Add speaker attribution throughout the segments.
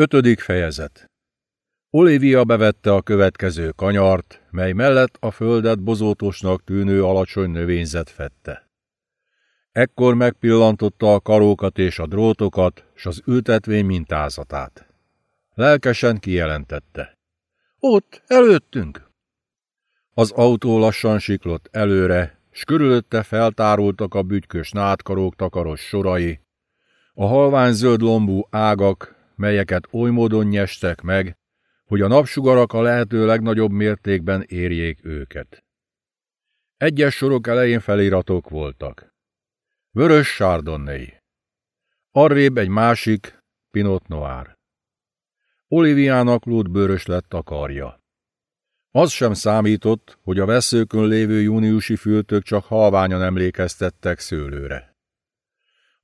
Speaker 1: Ötödik fejezet Olivia bevette a következő kanyart, mely mellett a földet bozótosnak tűnő alacsony növényzet fette. Ekkor megpillantotta a karókat és a drótokat, s az ültetvény mintázatát. Lelkesen kijelentette. Ott, előttünk! Az autó lassan siklott előre, s körülötte feltárultak a bütykös nádkarók takaros sorai, a halvány zöld lombú ágak, melyeket oly módon nyestek meg, hogy a napsugarak a lehető legnagyobb mértékben érjék őket. Egyes sorok elején feliratok voltak. Vörös Chardonnay. Arrébb egy másik, Pinot Noir. Oliviának lúdbőrös lett a karja. Az sem számított, hogy a veszőkön lévő júniusi fültök csak halványan emlékeztettek szőlőre.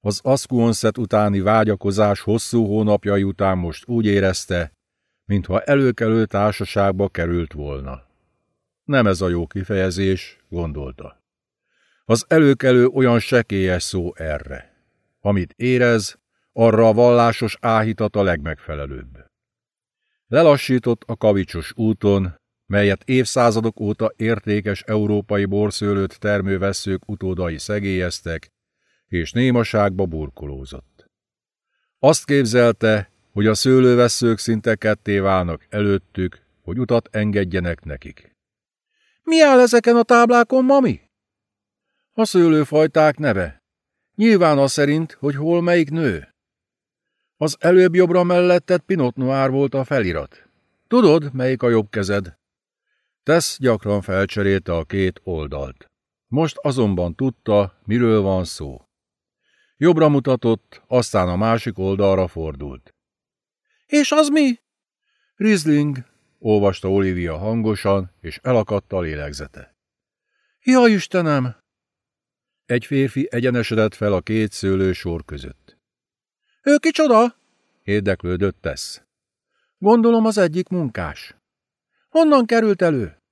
Speaker 1: Az Ascuonset utáni vágyakozás hosszú hónapjai után most úgy érezte, mintha előkelő társaságba került volna. Nem ez a jó kifejezés, gondolta. Az előkelő olyan sekélyes szó erre. Amit érez, arra a vallásos áhítat a legmegfelelőbb. Lelassított a kavicsos úton, melyet évszázadok óta értékes európai borszőlőt termővesszők utódai szegélyeztek, és némaságba burkolózott. Azt képzelte, hogy a szőlővesszők szinte ketté válnak előttük, hogy utat engedjenek nekik. Mi áll ezeken a táblákon, mami? A szőlőfajták neve. Nyilván az szerint, hogy hol melyik nő. Az előbb jobbra melletted Pinot Noir volt a felirat. Tudod, melyik a jobb kezed? Tesz gyakran felcserélte a két oldalt. Most azonban tudta, miről van szó. Jobbra mutatott, aztán a másik oldalra fordult. És az mi? Rizling, olvasta Olivia hangosan, és elakadt a lélegzete. Ja, Istenem! Egy férfi egyenesedett fel a két szőlősor között. Ő kicsoda? érdeklődött tesz. Gondolom az egyik munkás. Honnan került elő?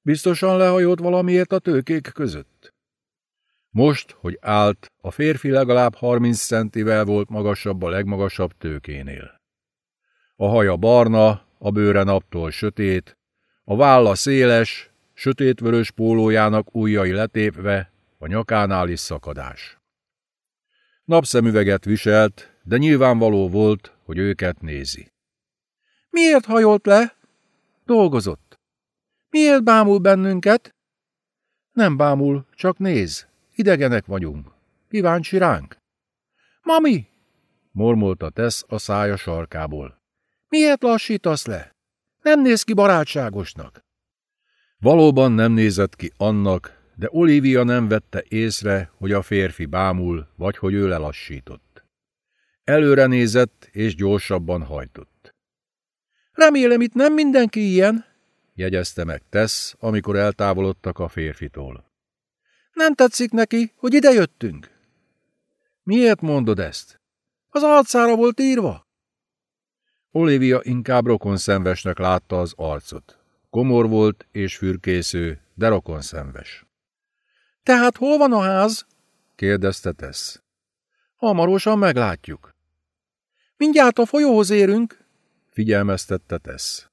Speaker 1: Biztosan lehajolt valamiért a tőkék között. Most, hogy állt, a férfi legalább harminc centivel volt magasabb a legmagasabb tőkénél. A haja barna, a bőre naptól sötét, a válla széles, sötétvörös pólójának ujjai letépve, a nyakánál is szakadás. Napszemüveget viselt, de nyilvánvaló volt, hogy őket nézi. Miért hajolt le? Dolgozott. Miért bámul bennünket? Nem bámul, csak néz. Idegenek vagyunk. Kíváncsi ránk. Mami! mormolta Tesz a szája sarkából. Miért lassítasz le? Nem néz ki barátságosnak. Valóban nem nézett ki annak, de Olivia nem vette észre, hogy a férfi bámul, vagy hogy ő lelassított. Előre nézett, és gyorsabban hajtott. Remélem itt nem mindenki ilyen, jegyezte meg Tesz, amikor eltávolodtak a férfitól. Nem tetszik neki, hogy ide jöttünk? Miért mondod ezt? Az arcára volt írva. Olivia inkább rokonszenvesnek látta az arcot. Komor volt és fürkésző, de rokonszenves. Tehát hol van a ház? kérdezte Tess. Hamarosan meglátjuk. Mindjárt a folyóhoz érünk, figyelmeztette Tess.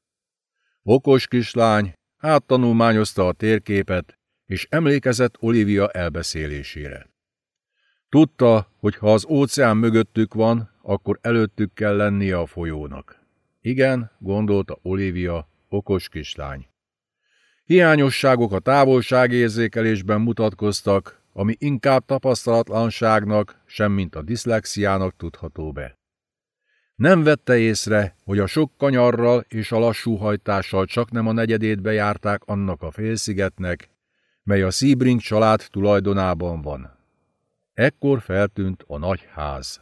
Speaker 1: Okos kislány áttanulmányozta a térképet, és emlékezett Olivia elbeszélésére. Tudta, hogy ha az óceán mögöttük van, akkor előttük kell lennie a folyónak. Igen, gondolta Olivia, okos kislány. Hiányosságok a távolságérzékelésben mutatkoztak, ami inkább tapasztalatlanságnak, semmint a diszlexiának tudható be. Nem vette észre, hogy a sok kanyarral és a lassú hajtással csak nem a negyedét bejárták annak a félszigetnek, mely a Sebring család tulajdonában van. Ekkor feltűnt a nagy ház.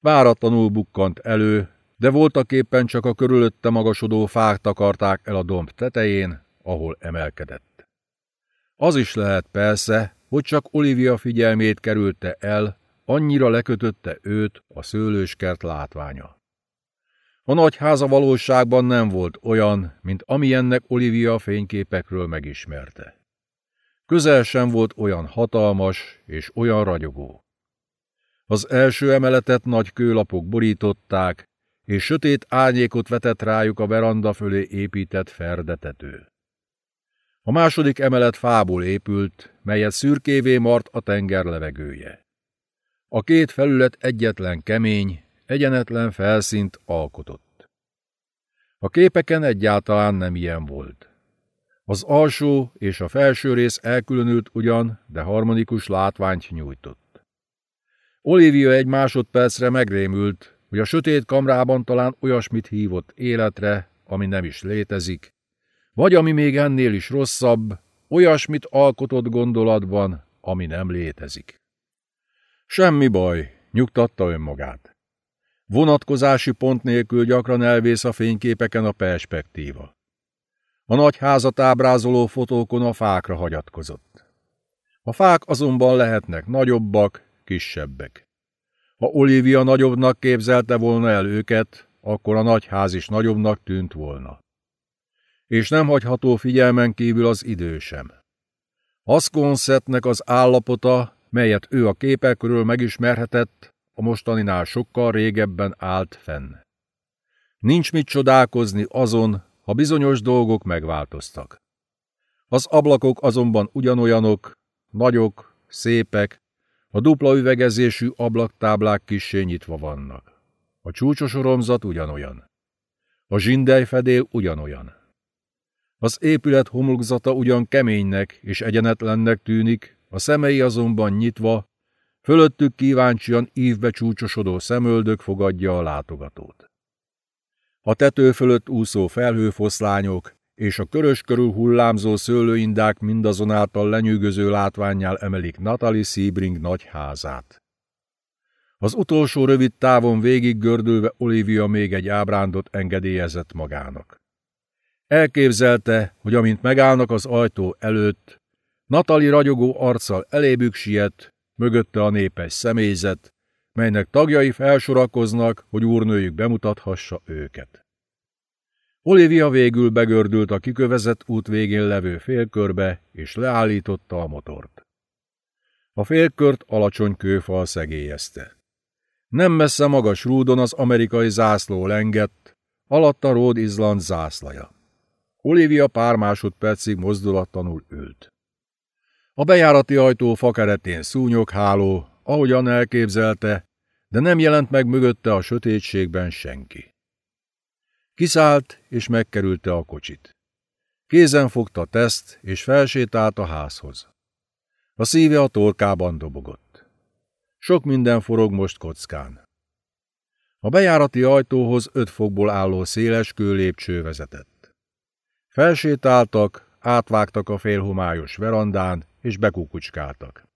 Speaker 1: Váratlanul bukkant elő, de voltaképpen csak a körülötte magasodó fák takarták el a domb tetején, ahol emelkedett. Az is lehet persze, hogy csak Olivia figyelmét kerülte el, annyira lekötötte őt a szőlőskert látványa. A nagy háza valóságban nem volt olyan, mint amilyennek Olivia fényképekről megismerte. Közel sem volt olyan hatalmas és olyan ragyogó. Az első emeletet nagy kőlapok borították, és sötét árnyékot vetett rájuk a veranda fölé épített ferdetető. A második emelet fából épült, melyet szürkévé mart a tenger levegője. A két felület egyetlen kemény, egyenetlen felszínt alkotott. A képeken egyáltalán nem ilyen volt. Az alsó és a felső rész elkülönült ugyan, de harmonikus látványt nyújtott. Olivia egy másodpercre megrémült, hogy a sötét kamrában talán olyasmit hívott életre, ami nem is létezik, vagy ami még ennél is rosszabb, olyasmit alkotott gondolatban, ami nem létezik. Semmi baj, nyugtatta önmagát. Vonatkozási pont nélkül gyakran elvész a fényképeken a perspektíva. A nagy házat ábrázoló fotókon a fákra hagyatkozott. A fák azonban lehetnek nagyobbak, kisebbek. Ha Olivia nagyobbnak képzelte volna el őket, akkor a nagy ház is nagyobbnak tűnt volna. És nem hagyható figyelmen kívül az idő sem. Asconszetnek az állapota, melyet ő a képekről megismerhetett, a mostaninál sokkal régebben állt fenn. Nincs mit csodálkozni azon, ha bizonyos dolgok megváltoztak. Az ablakok azonban ugyanolyanok, nagyok, szépek, a dupla üvegezésű ablaktáblák kissé nyitva vannak. A csúcsos oromzat ugyanolyan. A zsindelyfedél ugyanolyan. Az épület homlokzata ugyan keménynek és egyenetlennek tűnik, a szemei azonban nyitva, fölöttük kíváncsian ívbe csúcsosodó szemöldök fogadja a látogatót. A tető fölött úszó felhőfoszlányok és a körös körül hullámzó szőlőindák mindazonáltal lenyűgöző látványjál emelik Natalie Sebring nagy házát. Az utolsó rövid távon végig gördülve Olivia még egy ábrándot engedélyezett magának. Elképzelte, hogy amint megállnak az ajtó előtt, Natali ragyogó arccal elébük siet, mögötte a népes személyzet, melynek tagjai felsorakoznak, hogy úrnőjük bemutathassa őket. Olivia végül begördült a kikövezett út végén levő félkörbe, és leállította a motort. A félkört alacsony kőfal szegélyezte. Nem messze magas rúdon az amerikai zászló lengett, alatta Rhode Island zászlaja. Olivia pár másodpercig mozdulatlanul ült. A bejárati ajtó fakeretén szúnyogháló, ahogyan elképzelte, de nem jelent meg mögötte a sötétségben senki. Kiszállt és megkerülte a kocsit. Kézen fogta teszt, és felsétált a házhoz. A szíve a torkában dobogott. Sok minden forog most kockán. A bejárati ajtóhoz öt fokból álló széles kőlépcső vezetett. Felsétáltak, átvágtak a félhomályos verandán, és bekukucskáltak. –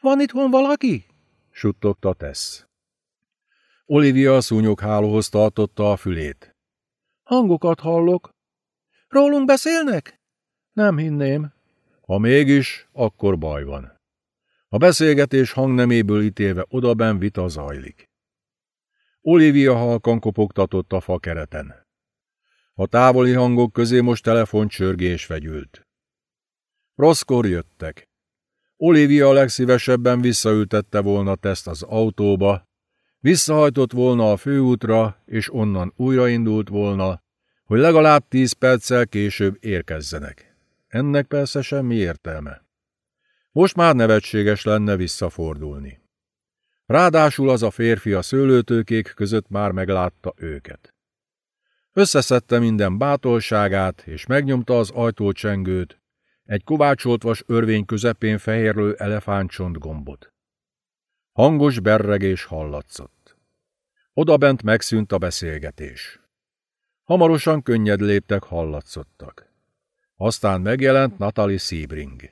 Speaker 1: Van itthon valaki? – suttogta Tess. Olivia a szúnyoghálóhoz tartotta a fülét. – Hangokat hallok. – Rólunk beszélnek? – Nem hinném. – Ha mégis, akkor baj van. A beszélgetés hangneméből ítélve odaben vita zajlik. Olivia halkan kopogtatott a fakereten. A távoli hangok közé most telefoncsörgés vegyült. Rosszkor jöttek. Olivia a legszívesebben visszaültette volna teszt az autóba, visszahajtott volna a főútra, és onnan újraindult volna, hogy legalább tíz perccel később érkezzenek. Ennek persze semmi értelme. Most már nevetséges lenne visszafordulni. Ráadásul az a férfi a szőlőtőkék között már meglátta őket. Összeszedte minden bátorságát, és megnyomta az ajtócsengőt, egy kovácsolt vas örvény közepén fehérlő elefántcsont gombot. Hangos berregés hallatszott. Odabent megszűnt a beszélgetés. Hamarosan könnyed léptek hallatszottak. Aztán megjelent Natalie Sebring.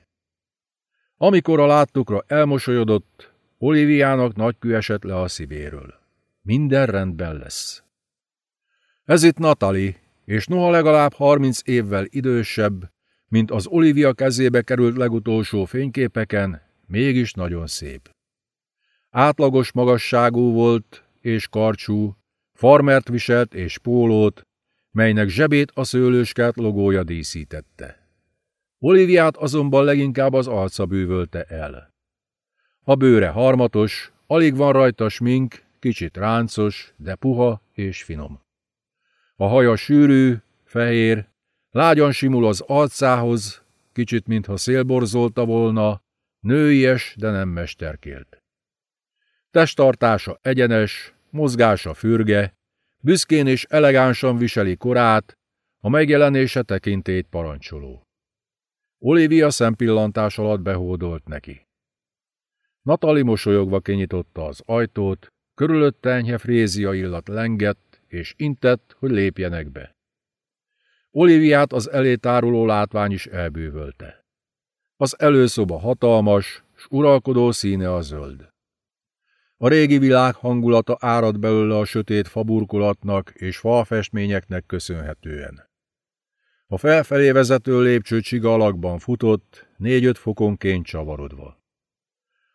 Speaker 1: Amikor a láttukra elmosolyodott, Oliviának nagy kő esett le a szívéről. Minden rendben lesz. Ez itt Natalie, és noha legalább harminc évvel idősebb, mint az Olivia kezébe került legutolsó fényképeken, mégis nagyon szép. Átlagos magasságú volt és karcsú, farmert viselt és pólót, melynek zsebét a szőlőskát logója díszítette. Oliviát azonban leginkább az arca bűvölte el. A bőre harmatos, alig van rajta smink, kicsit ráncos, de puha és finom. A haja sűrű, fehér, lágyan simul az arcához, kicsit mintha szélborzolta volna, nőies, de nem mesterkélt. Testtartása egyenes, mozgása fürge, büszkén és elegánsan viseli korát, a megjelenése tekintét parancsoló. Olivia szempillantás alatt behódolt neki. Natali mosolyogva kinyitotta az ajtót, körülötte enyhe frézia illat lengett, és intett, hogy lépjenek be. Oliviát az elé táruló látvány is elbűvölte. Az előszoba hatalmas, s uralkodó színe a zöld. A régi világ hangulata árad belőle a sötét faburkolatnak és falfestményeknek köszönhetően. A felfelé vezető lépcső csiga alakban futott, négy-öt fokonként csavarodva.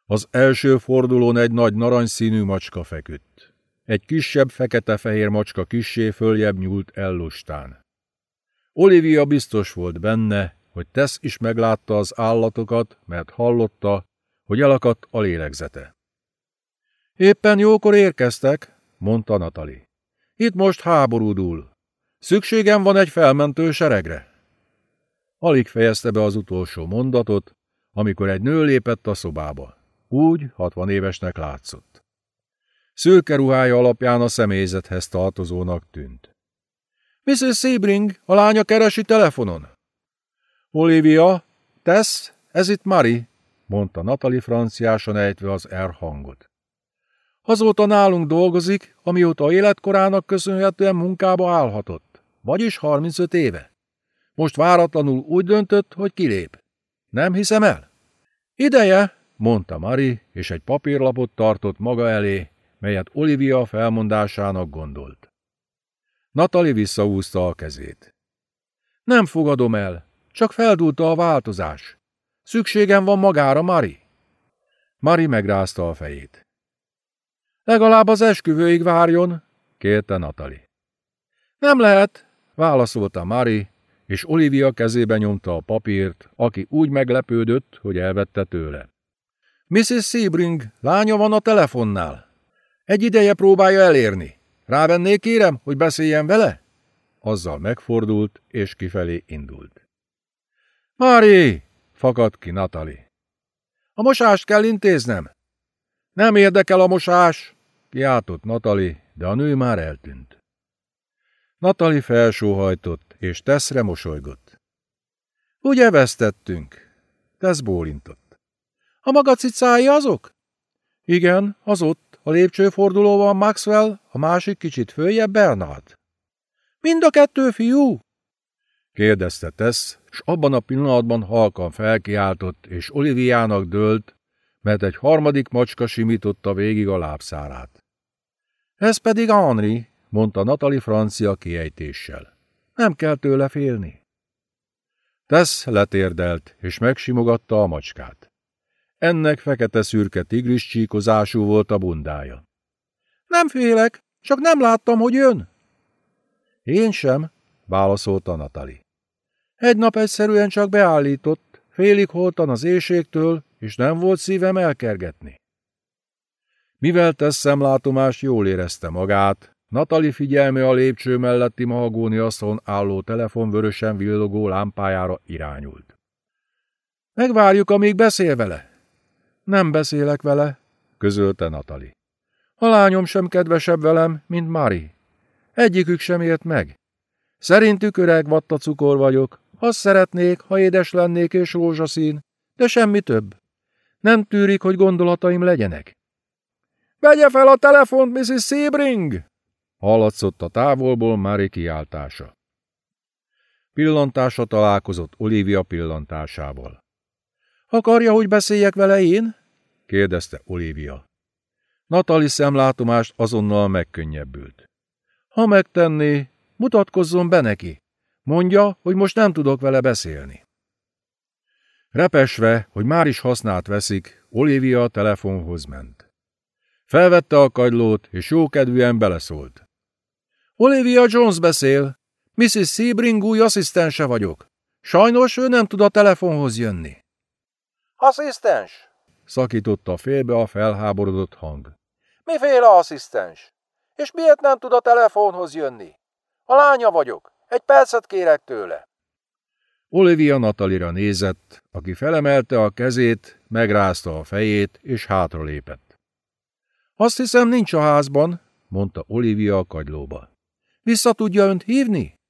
Speaker 1: Az első fordulón egy nagy narancsszínű macska feküdt. Egy kisebb fekete-fehér macska kissé följebb nyúlt ellustán. Olivia biztos volt benne, hogy Tess is meglátta az állatokat, mert hallotta, hogy elakadt a lélegzete. Éppen jókor érkeztek, mondta Natali. Itt most háború dúl. Szükségem van egy felmentő seregre. Alig fejezte be az utolsó mondatot, amikor egy nő lépett a szobába. Úgy hatvan évesnek látszott. Szőke ruhája alapján a személyzethez tartozónak tűnt. Mrs. Sebring, a lánya keresi telefonon. Olivia, Tess, ez itt Mari, mondta Natali franciásan ejtve az R hangot. Azóta nálunk dolgozik, amióta életkorának köszönhetően munkába állhatott, vagyis 35 éve. Most váratlanul úgy döntött, hogy kilép. Nem hiszem el? Ideje, mondta Mari, és egy papírlapot tartott maga elé, melyet Olivia felmondásának gondolt. Natali visszahúzta a kezét. Nem fogadom el, csak feldúlta a változás. Szükségem van magára, Mari. Mari megrázta a fejét. Legalább az esküvőig várjon, kérte Natali. Nem lehet, válaszolta Mari, és Olivia kezébe nyomta a papírt, aki úgy meglepődött, hogy elvette tőle. Mrs. Sebring, lánya van a telefonnál. Egy ideje próbálja elérni. Rávennék kérem, hogy beszéljen vele? Azzal megfordult, és kifelé indult. Mari! fakadt ki Natali. A mosást kell intéznem. Nem érdekel a mosás, kiáltott Natali, de a nő már eltűnt. Natali felsóhajtott, és Teszre mosolygott. Ugye vesztettünk? Tesz bólintott. A maga cicái azok? Igen, az ott, a lépcsőfordulóban Maxwell, a másik kicsit följebb Bernard. Mind a kettő fiú? kérdezte Tess, s abban a pillanatban halkan felkiáltott, és Oliviának dőlt, mert egy harmadik macska simította végig a lábszárát. Ez pedig Henri, mondta Natali francia kiejtéssel. Nem kell tőle félni. Tess letérdelt, és megsimogatta a macskát. Ennek fekete-szürke tigris csíkozású volt a bundája. Nem félek, csak nem láttam, hogy jön. Én sem, válaszolta Natali. Egy nap egyszerűen csak beállított, félig holtan az éjségtől, és nem volt szívem elkergetni. Mivel tesz szemlátomás jól érezte magát, Natali figyelme a lépcső melletti asztalon álló telefon vörösen villogó lámpájára irányult. Megvárjuk, amíg beszél vele. Nem beszélek vele, közölte Natali. A lányom sem kedvesebb velem, mint Mari. Egyikük sem ért meg. Szerintük öreg vatta cukor vagyok. Azt szeretnék, ha édes lennék és rózsaszín, de semmi több. Nem tűrik, hogy gondolataim legyenek. Vegye fel a telefont, Mrs. Sebring! Hallatszott a távolból Mari kiáltása. Pillantása találkozott Olivia pillantásával. Akarja, hogy beszéljek vele én? kérdezte Olivia. Natali szemlátomást azonnal megkönnyebbült. Ha megtenné, mutatkozzon be neki. Mondja, hogy most nem tudok vele beszélni. Repesve, hogy már is használt veszik, Olivia a telefonhoz ment. Felvette a kagylót, és jókedvűen beleszólt. Olivia Jones beszél. Mrs. Sebring új asszisztense vagyok. Sajnos ő nem tud a telefonhoz jönni. Asszisztens? szakította félbe a felháborodott hang. Miféle asszisztens?
Speaker 2: És miért nem tud a telefonhoz jönni? A lánya vagyok. Egy percet kérek tőle.
Speaker 1: Olivia Natalira nézett, aki felemelte a kezét, megrázta a fejét, és hátralépett. Azt hiszem, nincs a házban, mondta Olivia a kagylóba. Vissza tudja önt hívni?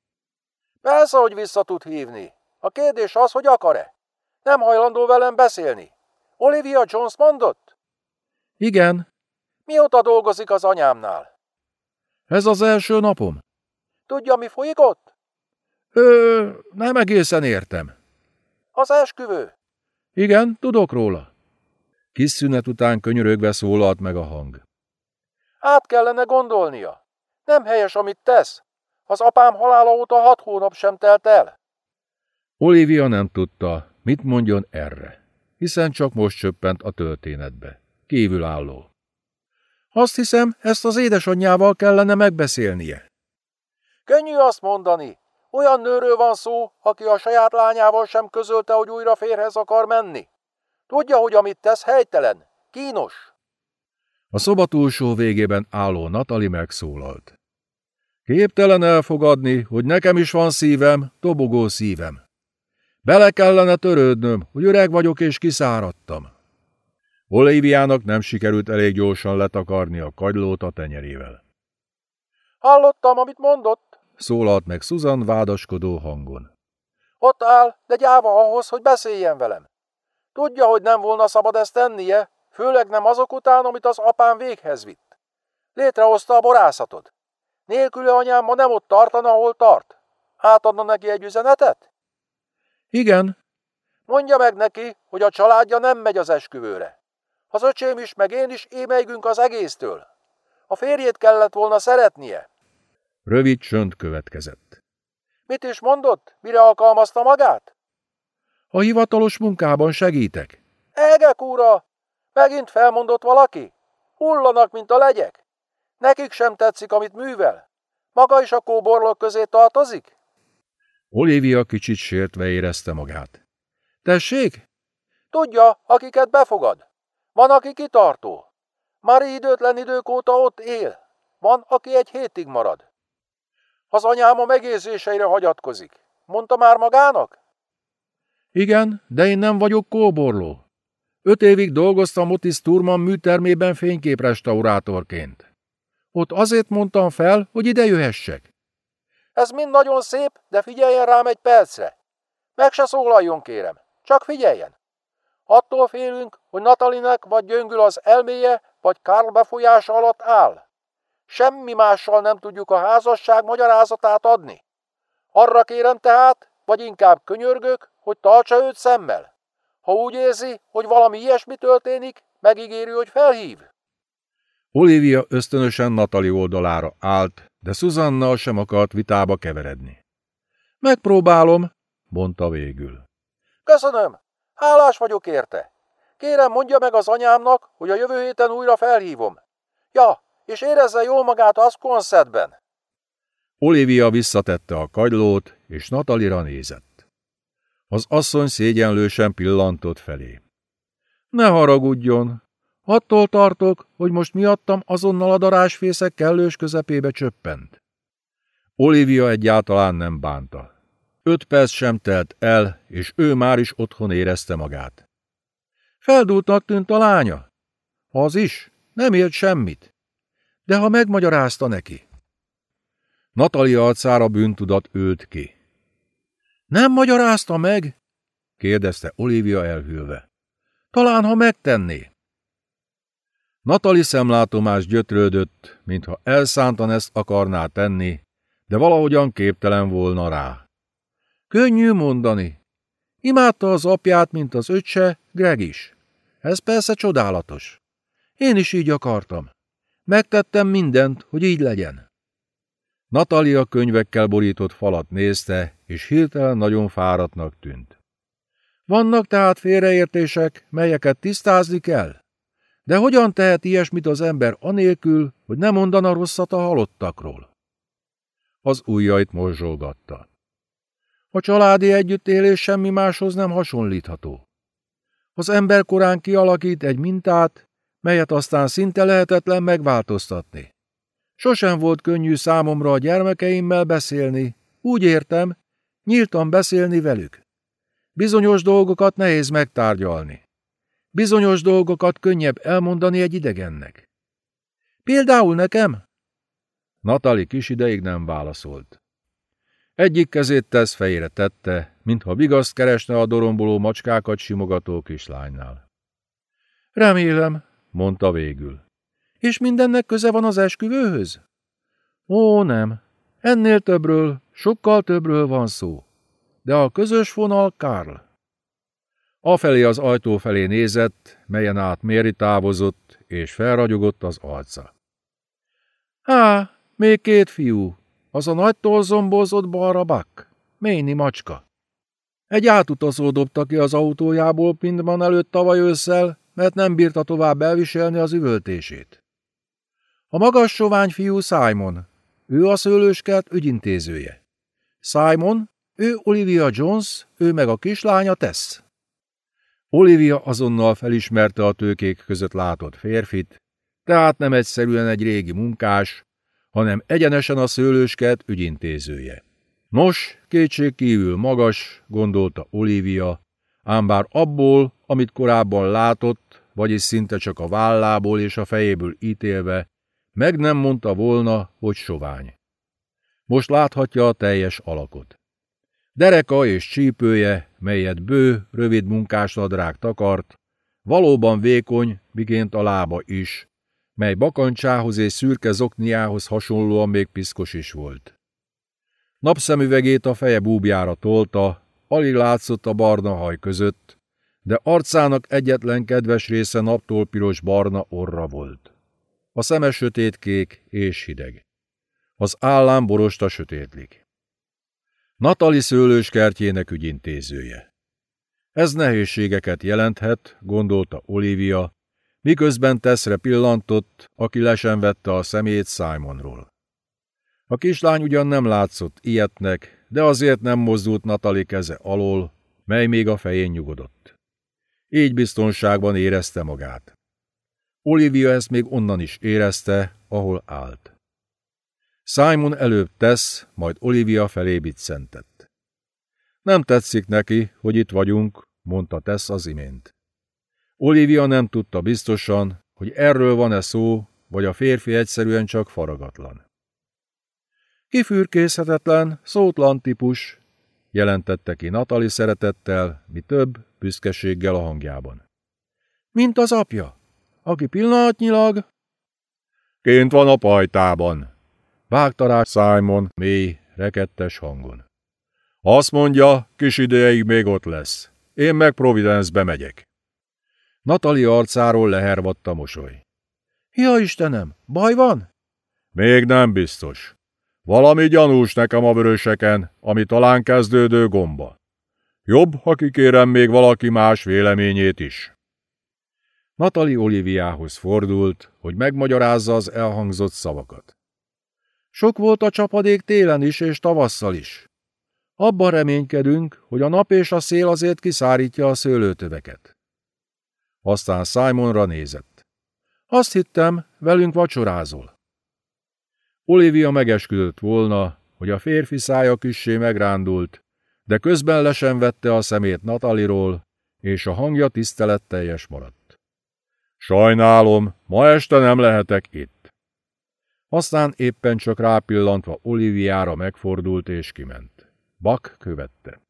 Speaker 2: Persze, hogy vissza tud hívni. A kérdés az, hogy akar-e. Nem hajlandó velem beszélni. Olivia Jones mondott?
Speaker 1: Igen.
Speaker 2: Mióta dolgozik az anyámnál?
Speaker 1: Ez az első napom.
Speaker 2: Tudja, mi folyik ott?
Speaker 1: Ö, nem egészen értem.
Speaker 2: Az esküvő.
Speaker 1: Igen, tudok róla. Kis szünet után könyörögve szólalt meg a hang.
Speaker 2: Át kellene gondolnia. Nem helyes, amit tesz. Az apám halála óta hat hónap sem telt el.
Speaker 1: Olivia nem tudta, mit mondjon erre, hiszen csak most csöppent a történetbe. Kívülálló. Azt hiszem, ezt az édesanyjával kellene megbeszélnie.
Speaker 2: Könnyű azt mondani. Olyan nőről van szó, aki a saját lányával sem közölte, hogy újra férhez akar menni. Tudja, hogy amit tesz, helytelen, kínos.
Speaker 1: A szoba túlsó végében álló Natali megszólalt. Képtelen elfogadni, hogy nekem is van szívem, dobogó szívem. Bele kellene törődnöm, hogy öreg vagyok és kiszáradtam. Oliviának nem sikerült elég gyorsan letakarni a kagylót a tenyerével.
Speaker 2: Hallottam, amit mondott,
Speaker 1: szólalt meg Susan vádaskodó hangon.
Speaker 2: Ott áll, de gyáva ahhoz, hogy beszéljen velem. Tudja, hogy nem volna szabad ezt tennie, főleg nem azok után, amit az apám véghez vitt. Létrehozta a borászatot. Nélküle anyám ma nem ott tartana, ahol tart. Átadna neki egy üzenetet?
Speaker 1: Igen.
Speaker 2: Mondja meg neki, hogy a családja nem megy az esküvőre. Az öcsém is, meg én is émeigünk az egésztől. A férjét kellett volna szeretnie.
Speaker 1: Rövid csönd következett.
Speaker 2: Mit is mondott? Mire alkalmazta magát?
Speaker 1: A hivatalos munkában segítek.
Speaker 2: Egek, úra! Megint felmondott valaki? Hullanak, mint a legyek. Nekik sem tetszik, amit művel. Maga is a kóborlók közé tartozik?
Speaker 1: Olivia kicsit sértve érezte magát. Tessék?
Speaker 2: Tudja, akiket befogad. Van, aki kitartó. Mari időtlen idők óta ott él. Van, aki egy hétig marad. Az anyám a megérzéseire hagyatkozik. Mondta már magának?
Speaker 1: Igen, de én nem vagyok kóborló. Öt évig dolgoztam Otis Turman műtermében fényképrestaurátorként. Ott azért mondtam fel, hogy ide jöhessek.
Speaker 2: Ez mind nagyon szép, de figyeljen rám egy percre. Meg se szólaljon, kérem. Csak figyeljen. Attól félünk, hogy Natalinek vagy gyöngül az elméje, vagy Karl befolyása alatt áll. Semmi mással nem tudjuk a házasság magyarázatát adni. Arra kérem tehát, vagy inkább könyörgök, hogy tartsa őt szemmel. Ha úgy érzi, hogy valami ilyesmi történik, megígéri, hogy felhív.
Speaker 1: Olivia ösztönösen Natali oldalára állt, de Szuzannal sem akart vitába keveredni. Megpróbálom, mondta végül.
Speaker 2: Köszönöm, hálás vagyok érte. Kérem, mondja meg az anyámnak, hogy a jövő héten újra felhívom. Ja, és érezze jól magát az koncertben.
Speaker 1: Olivia visszatette a kagylót, és Natalira nézett. Az asszony szégyenlősen pillantott felé. Ne haragudjon, attól tartok, hogy most miattam azonnal a darásfészek kellős közepébe csöppent. Olivia egyáltalán nem bánta. Öt perc sem telt el, és ő már is otthon érezte magát. Feldúltnak tűnt a lánya. Az is, nem élt semmit de ha megmagyarázta neki. Natalia arcára bűntudat ült ki. Nem magyarázta meg? kérdezte Olivia elhűlve. Talán, ha megtenné. Natali szemlátomás gyötrődött, mintha elszántan ezt akarná tenni, de valahogyan képtelen volna rá. Könnyű mondani. Imádta az apját, mint az öccse, Greg is. Ez persze csodálatos. Én is így akartam. Megtettem mindent, hogy így legyen. Natalia könyvekkel borított falat nézte, és hirtelen nagyon fáradtnak tűnt. Vannak tehát félreértések, melyeket tisztázni kell? De hogyan tehet ilyesmit az ember anélkül, hogy ne mondana rosszat a halottakról? Az ujjait morzsolgatta. A családi együttélés semmi máshoz nem hasonlítható. Az ember korán kialakít egy mintát, melyet aztán szinte lehetetlen megváltoztatni.
Speaker 2: Sosem volt könnyű számomra a gyermekeimmel beszélni. Úgy értem, nyíltan beszélni velük. Bizonyos dolgokat nehéz megtárgyalni. Bizonyos dolgokat könnyebb elmondani egy idegennek. Például nekem?
Speaker 1: Natali kis ideig nem válaszolt. Egyik kezét tesz fejére tette, mintha vigaszt keresne a doromboló macskákat simogató kislánynál.
Speaker 2: Remélem,
Speaker 1: mondta végül.
Speaker 2: És mindennek köze van az esküvőhöz? Ó, nem. Ennél többről, sokkal többről van szó. De a közös vonal Karl.
Speaker 1: Afelé az ajtó felé nézett, melyen át Méri távozott, és felragyogott az arca.
Speaker 2: Há, még két fiú, az a nagy torzombozott balra bak, Méni macska. Egy átutazó dobta ki az autójából Pindman előtt tavaly ősszel, mert nem bírta tovább elviselni az üvöltését. A magas sovány fiú Simon, ő a szőlőskert ügyintézője. Simon, ő Olivia Jones, ő meg a kislánya Tess.
Speaker 1: Olivia azonnal felismerte a tőkék között látott férfit, tehát nem egyszerűen egy régi munkás, hanem egyenesen a szőlőskert ügyintézője. Nos, kétség kívül magas, gondolta Olivia, ám bár abból, amit korábban látott, vagyis szinte csak a vállából és a fejéből ítélve, meg nem mondta volna, hogy sovány. Most láthatja a teljes alakot. Dereka és csípője, melyet bő, rövid munkásnadrág takart, valóban vékony, miként a lába is, mely bakancsához és szürke zokniához hasonlóan még piszkos is volt. Napszemüvegét a feje búbjára tolta, alig látszott a barna haj között, de arcának egyetlen kedves része naptól piros barna orra volt. A szeme sötétkék és hideg. Az állám borosta sötétlik. Natali szőlőskertjének ügyintézője. Ez nehézségeket jelenthet, gondolta Olivia, miközben Teszre pillantott, aki lesen vette a szemét Simonról. A kislány ugyan nem látszott ilyetnek, de azért nem mozdult Natali keze alól, mely még a fején nyugodott. Így biztonságban érezte magát. Olivia ezt még onnan is érezte, ahol állt. Simon előbb tesz, majd Olivia felé biccentett. Nem tetszik neki, hogy itt vagyunk, mondta Tess az imént. Olivia nem tudta biztosan, hogy erről van-e szó, vagy a férfi egyszerűen csak faragatlan. Kifürkészhetetlen, szótlan típus, jelentette ki Natali szeretettel, mi több, büszkeséggel a hangjában. Mint az apja, aki pillanatnyilag... Ként van a pajtában, vágta rá Simon mély, rekettes hangon. Azt mondja, kis ideig még ott lesz. Én meg Providence-be megyek. Natali arcáról lehervadt a mosoly. Ja Istenem, baj van? Még nem biztos. Valami gyanús nekem a vöröseken, ami talán kezdődő gomba. Jobb, ha kikérem még valaki más véleményét is. Natali Oliviához fordult, hogy megmagyarázza az elhangzott szavakat. Sok volt a csapadék télen is és tavasszal is. Abban reménykedünk, hogy a nap és a szél azért kiszárítja a szőlőtöveket. Aztán Simonra nézett. Azt hittem, velünk vacsorázol. Olivia megesküdött volna, hogy a férfi szája kissé megrándult, de közben lesen vette a szemét Nataliról, és a hangja tiszteletteljes maradt. Sajnálom, ma este nem lehetek itt. Aztán éppen csak rápillantva Oliviára megfordult és kiment. Bak követte.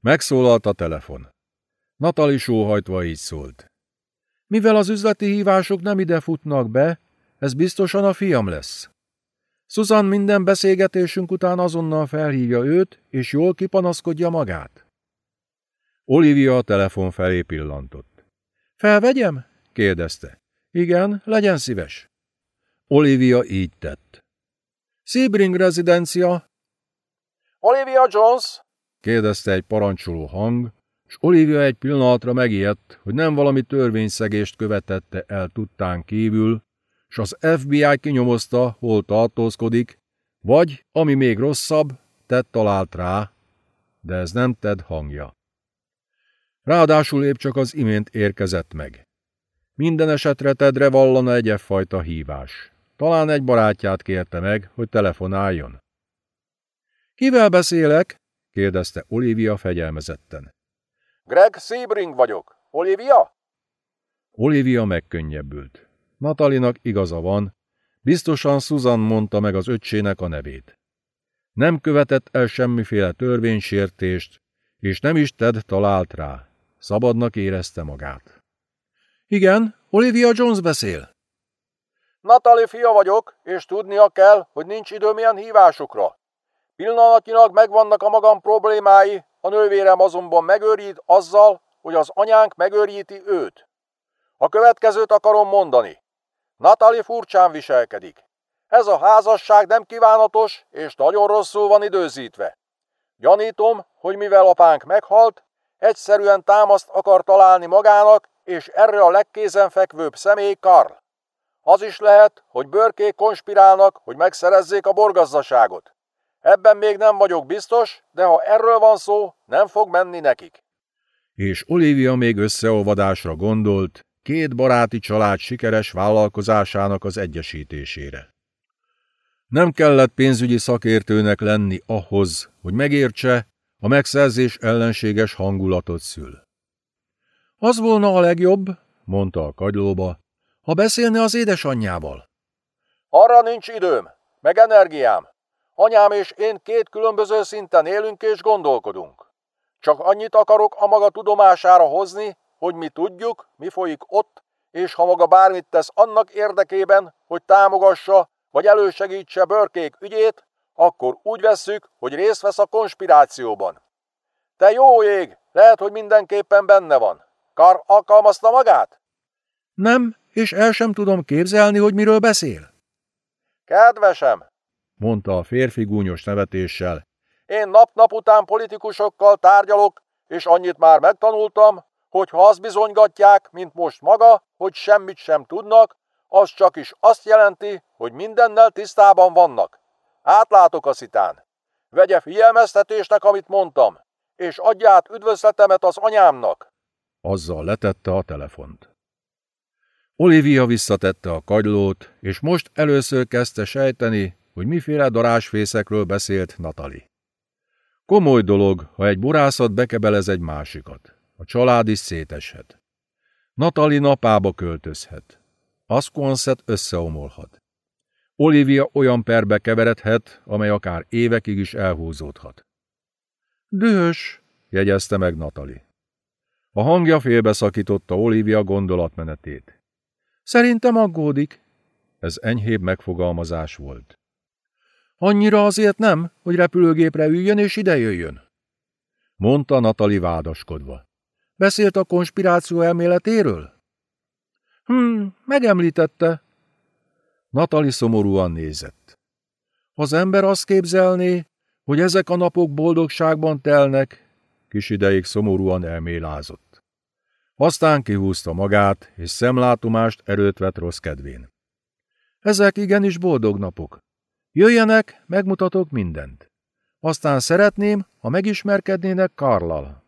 Speaker 1: Megszólalt a telefon. Natali sóhajtva így szólt. Mivel az üzleti hívások nem ide futnak be, ez biztosan a fiam lesz. Susan minden beszélgetésünk után azonnal felhívja őt, és jól kipanaszkodja magát. Olivia a telefon felé pillantott. Felvegyem? kérdezte. Igen, legyen szíves. Olivia így tett. Sebring rezidencia. Olivia Jones? kérdezte egy parancsoló hang, és Olivia egy pillanatra megijedt, hogy nem valami törvényszegést követette el tudtán kívül, és az FBI kinyomozta, hol tartózkodik, vagy, ami még rosszabb, tett talált rá, de ez nem Ted hangja. Ráadásul épp csak az imént érkezett meg. Minden esetre Tedre vallana egyefajta hívás. Talán egy barátját kérte meg, hogy telefonáljon. Kivel beszélek? kérdezte Olivia fegyelmezetten.
Speaker 2: Greg Sebring vagyok. Olivia?
Speaker 1: Olivia megkönnyebbült. Natalinak igaza van, biztosan Susan mondta meg az öccsének a nevét. Nem követett el semmiféle törvénysértést, és nem is Ted talált rá. Szabadnak érezte magát. Igen, Olivia Jones beszél.
Speaker 2: Natali fia vagyok, és tudnia kell, hogy nincs időm ilyen hívásokra. Pillanatnyilag megvannak a magam problémái, a nővérem azonban megőrít azzal, hogy az anyánk megőríti őt. A következőt akarom mondani. Natali furcsán viselkedik. Ez a házasság nem kívánatos, és nagyon rosszul van időzítve. Gyanítom, hogy mivel apánk meghalt, egyszerűen támaszt akar találni magának, és erre a legkézenfekvőbb személy Karl. Az is lehet, hogy bőrkék konspirálnak, hogy megszerezzék a borgazdaságot. Ebben még nem vagyok biztos, de ha erről van szó, nem fog menni nekik.
Speaker 1: És Olivia még összeolvadásra gondolt, két baráti család sikeres vállalkozásának az egyesítésére. Nem kellett pénzügyi szakértőnek lenni ahhoz, hogy megértse, a megszerzés ellenséges hangulatot szül. Az volna a legjobb, mondta a kagylóba, ha beszélne az édesanyjával.
Speaker 2: Arra nincs időm, meg energiám. Anyám és én két különböző szinten élünk és gondolkodunk. Csak annyit akarok a maga tudomására hozni, hogy mi tudjuk, mi folyik ott, és ha maga bármit tesz annak érdekében, hogy támogassa vagy elősegítse börkék ügyét, akkor úgy vesszük, hogy részt vesz a konspirációban. Te jó ég, lehet, hogy mindenképpen benne van. Kar alkalmazta magát?
Speaker 1: Nem, és el sem tudom képzelni, hogy miről beszél.
Speaker 2: Kedvesem,
Speaker 1: mondta a férfi gúnyos nevetéssel.
Speaker 2: Én nap-nap után politikusokkal tárgyalok, és annyit már megtanultam, hogy ha azt bizonygatják, mint most maga, hogy semmit sem tudnak, az csak is azt jelenti, hogy mindennel tisztában vannak. Átlátok a szitán. Vegye figyelmeztetésnek, amit mondtam, és adját üdvözletemet az anyámnak.
Speaker 1: Azzal letette a telefont. Olivia visszatette a kagylót, és most először kezdte sejteni, hogy miféle darásfészekről beszélt Natali. Komoly dolog, ha egy borászat bekebelez egy másikat. A család is széteshet. Natali napába költözhet. Asquanset összeomolhat. Olivia olyan perbe keveredhet, amely akár évekig is elhúzódhat. Dühös, jegyezte meg Natali. A hangja félbeszakította Olivia gondolatmenetét. Szerintem aggódik. Ez enyhébb megfogalmazás volt. Annyira azért nem, hogy repülőgépre üljön és idejöjjön. Mondta Natali vádaskodva. Beszélt a konspiráció elméletéről? Hm, megemlítette. Natali szomorúan nézett. Az ember azt képzelné, hogy ezek a napok boldogságban telnek, kis ideig szomorúan elmélázott. Aztán kihúzta magát, és szemlátomást erőt vett rossz kedvén. Ezek igenis boldog napok. Jöjjenek, megmutatok mindent. Aztán szeretném, ha megismerkednének Karlal.